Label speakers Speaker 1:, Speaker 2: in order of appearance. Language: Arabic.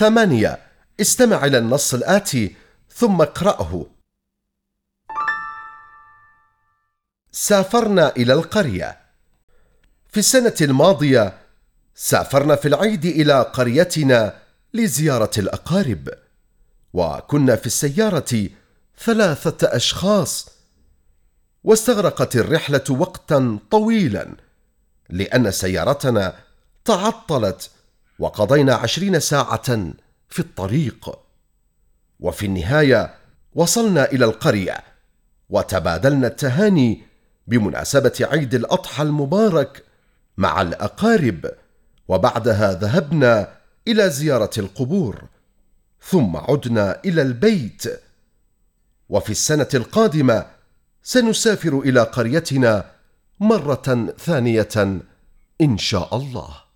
Speaker 1: ثمانية. استمع إلى النص الآتي ثم اقرأه. سافرنا إلى القرية. في السنة الماضية سافرنا في العيد إلى قريتنا لزيارة الأقارب. وكنا في السيارة ثلاثة أشخاص. واستغرقت الرحلة وقتا طويلا لأن سيارتنا تعطلت وقضينا عشرين ساعة في الطريق. وفي النهاية وصلنا إلى القرية وتبادلنا التهاني بمناسبة عيد الأضحى المبارك مع الأقارب وبعدها ذهبنا إلى زيارة القبور ثم عدنا إلى البيت. وفي السنة القادمة سنسافر إلى قريتنا مرة ثانية إن شاء الله.